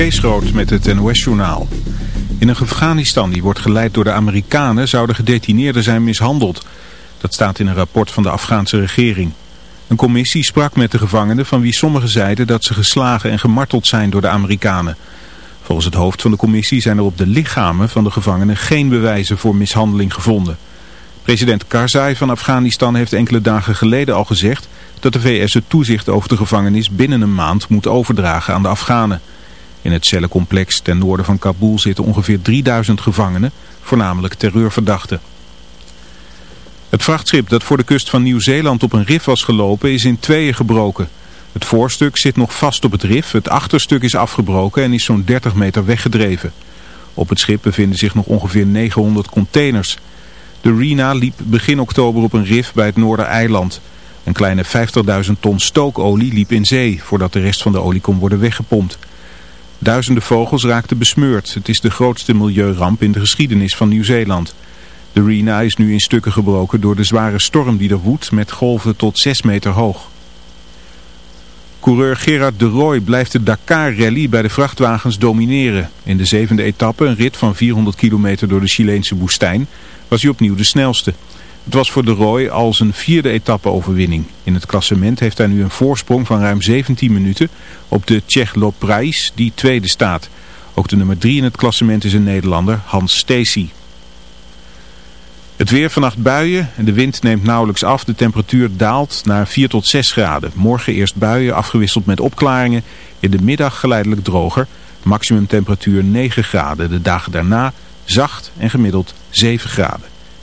Kees met het NOS-journaal. In een Afghanistan die wordt geleid door de Amerikanen zouden gedetineerden zijn mishandeld. Dat staat in een rapport van de Afghaanse regering. Een commissie sprak met de gevangenen van wie sommigen zeiden dat ze geslagen en gemarteld zijn door de Amerikanen. Volgens het hoofd van de commissie zijn er op de lichamen van de gevangenen geen bewijzen voor mishandeling gevonden. President Karzai van Afghanistan heeft enkele dagen geleden al gezegd dat de VS het toezicht over de gevangenis binnen een maand moet overdragen aan de Afghanen. In het cellencomplex ten noorden van Kabul zitten ongeveer 3000 gevangenen, voornamelijk terreurverdachten. Het vrachtschip dat voor de kust van Nieuw-Zeeland op een rif was gelopen is in tweeën gebroken. Het voorstuk zit nog vast op het rif, het achterstuk is afgebroken en is zo'n 30 meter weggedreven. Op het schip bevinden zich nog ongeveer 900 containers. De Rena liep begin oktober op een rif bij het Noordereiland. Een kleine 50.000 ton stookolie liep in zee voordat de rest van de olie kon worden weggepompt. Duizenden vogels raakten besmeurd. Het is de grootste milieuramp in de geschiedenis van Nieuw-Zeeland. De Rena is nu in stukken gebroken door de zware storm die er woedt met golven tot 6 meter hoog. Coureur Gerard de Roy blijft de Dakar-rally bij de vrachtwagens domineren. In de zevende etappe, een rit van 400 kilometer door de Chileense woestijn, was hij opnieuw de snelste. Het was voor de Roy al zijn vierde etappe-overwinning. In het klassement heeft hij nu een voorsprong van ruim 17 minuten op de Tsjech Loprijs, die tweede staat. Ook de nummer 3 in het klassement is een Nederlander, Hans Stacy. Het weer vannacht buien en de wind neemt nauwelijks af. De temperatuur daalt naar 4 tot 6 graden. Morgen eerst buien afgewisseld met opklaringen. In de middag geleidelijk droger. Maximum temperatuur 9 graden. De dagen daarna zacht en gemiddeld 7 graden.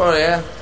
Oh yeah.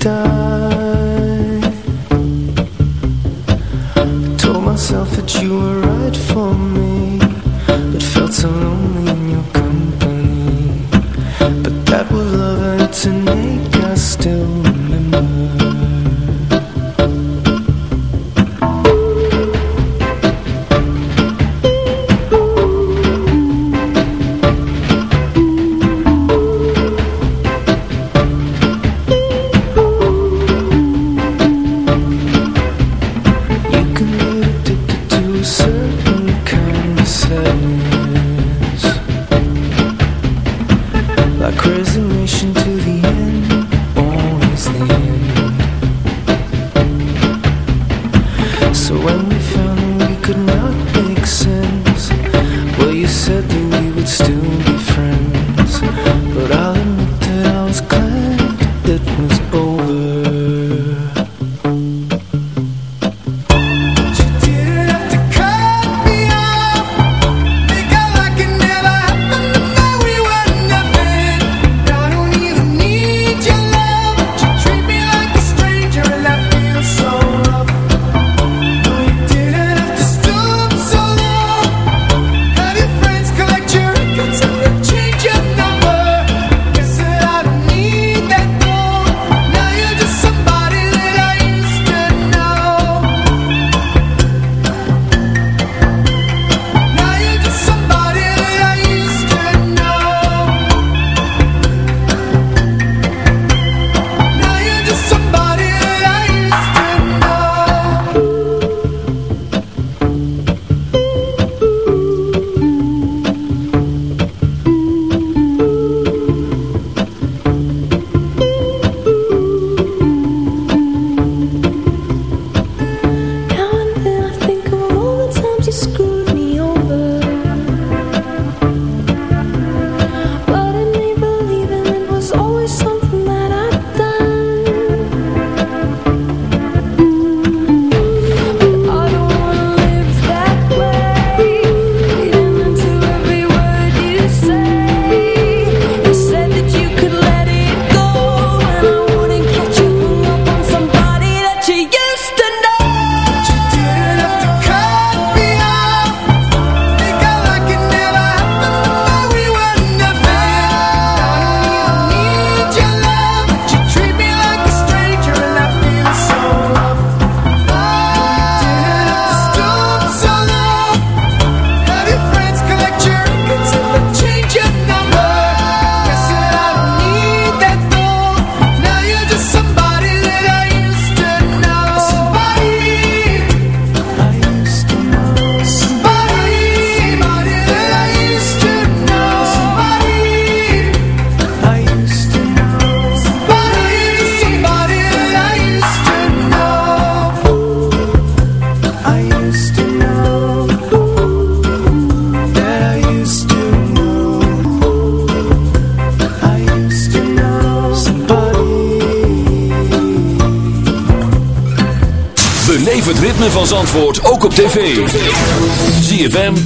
die Told myself that you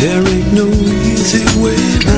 There ain't no easy way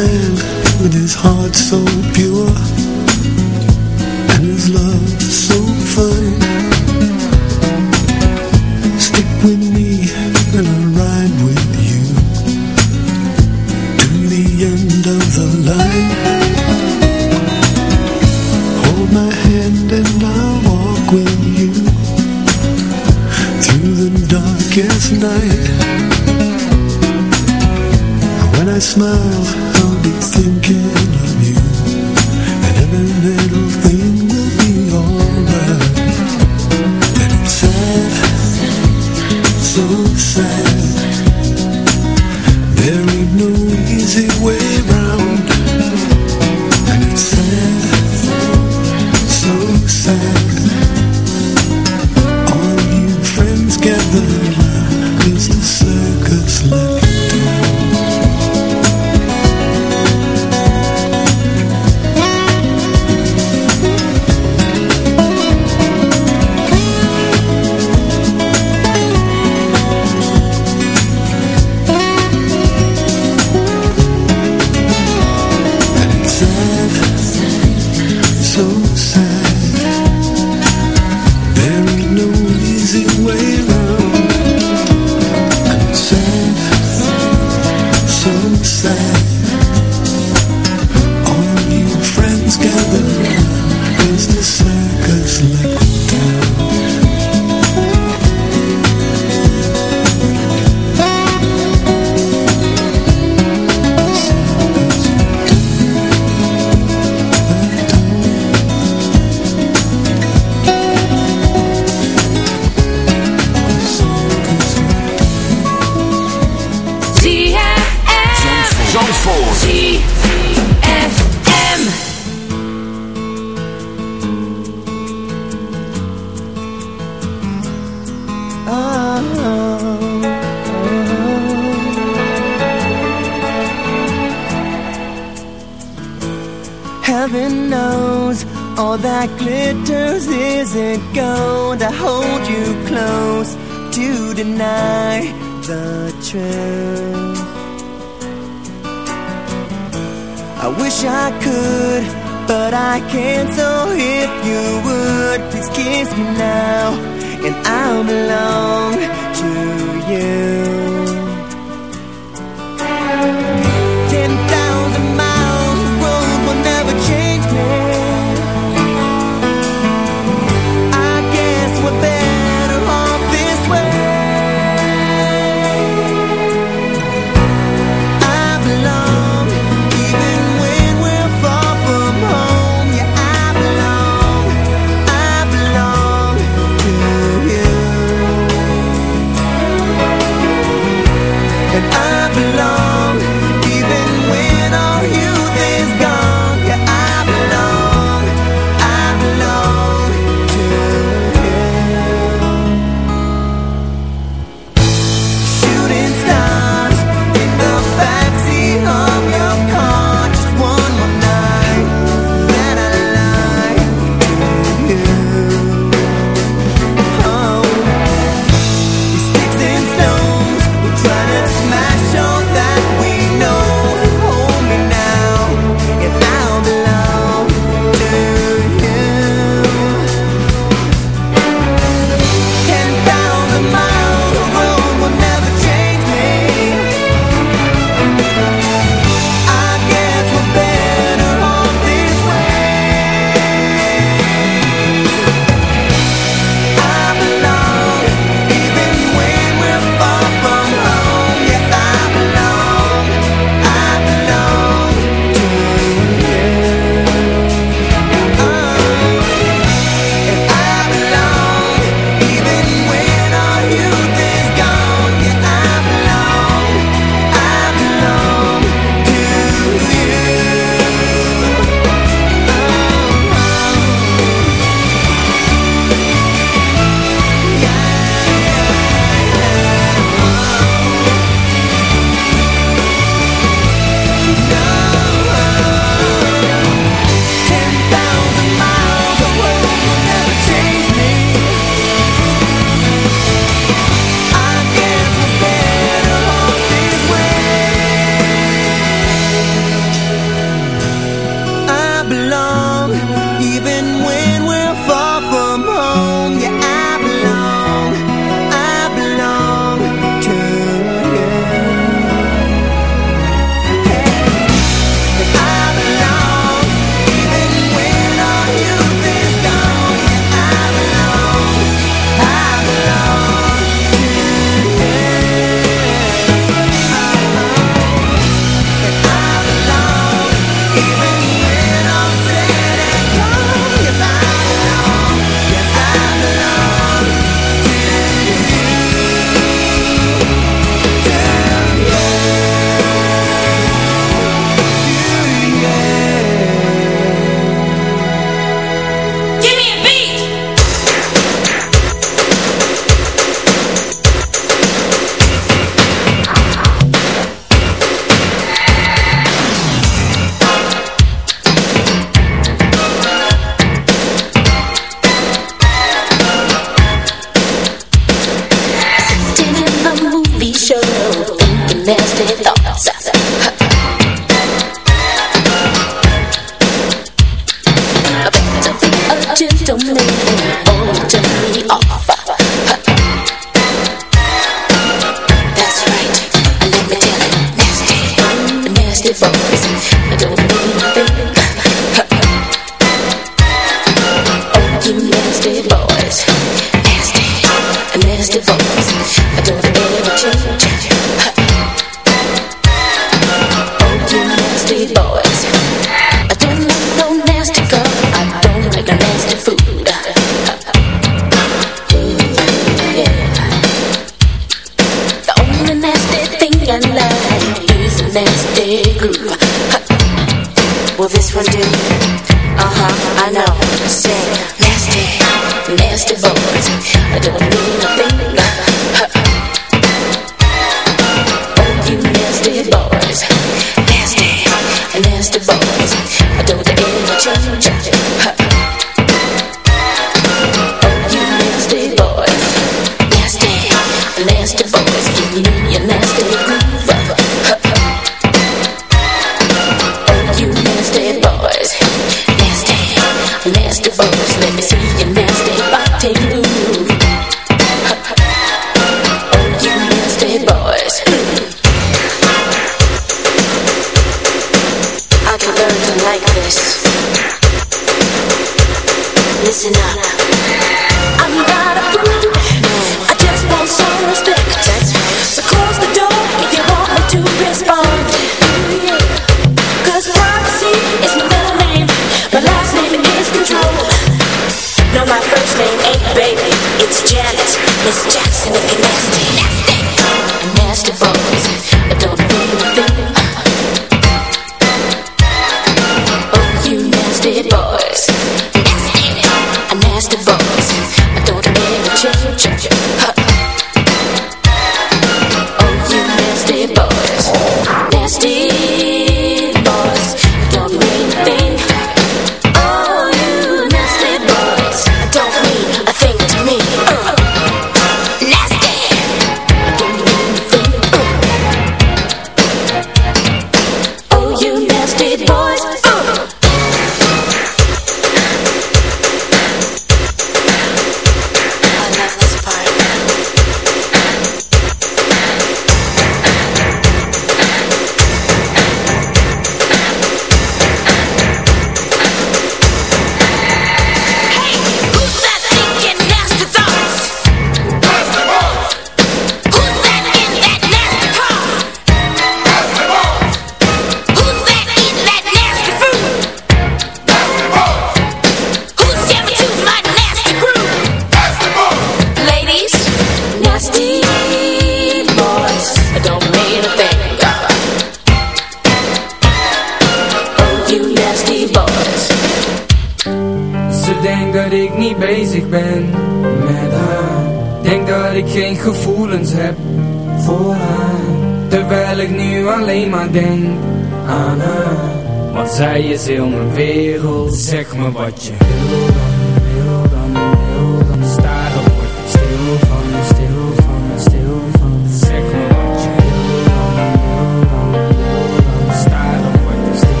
wat je wil dan, wil dan, wil dan Staren word ik stil van, stil van, stil van. Zeg me wat je wil. Dan, wil dan, wil dan Staren stil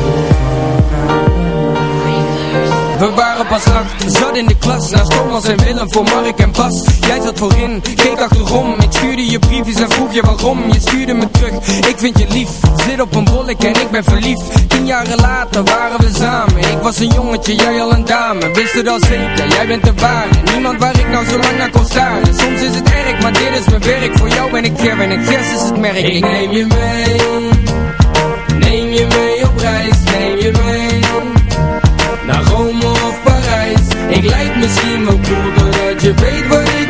we waren pas acht, zat in de klas. Naast Thomas en Willem voor Mark en Bas. Jij zat voorin, keek achterom. Ik stuurde je briefjes en vroeg je waarom. Je stuurde me terug, ik vind je lief. Zit op een bollek en ik ben verliefd. Tien jaren later waren we was een jongetje, jij al een dame. Wist het al zeker, jij bent de ware. Niemand waar ik nou zo lang naar kon staren. Soms is het erg, maar dit is mijn werk. Voor jou ben ik Kevin en Chris is het merk. Ik neem je mee. Neem je mee op reis, neem je mee naar Rome of Parijs. Ik lijk misschien wel cool Doordat je weet wat ik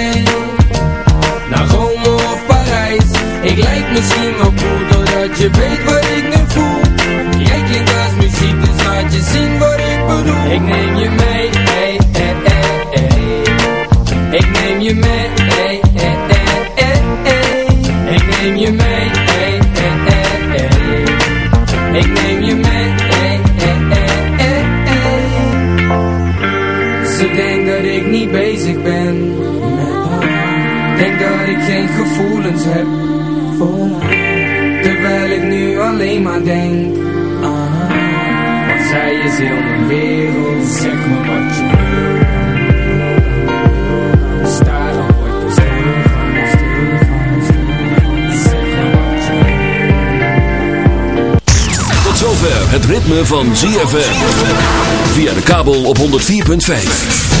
Ik lijk misschien wel cool Doordat je weet wat ik nu voel Jij klinkt als muziek Dus laat je zien wat ik bedoel Ik neem je mee hey, hey, hey, hey. Ik neem je mee hey, hey, hey, hey. Ik neem je mee hey, hey, hey, hey. Ik neem je mee hey, hey, hey, hey. Ze denkt dat ik niet bezig ben Denk dat ik geen gevoelens heb Terwijl ik nu alleen maar denk ah, Want zij is heel mijn wereld Zeg maar wat je wil. Tot zover Het ritme van ZFM via de kabel op 104.5.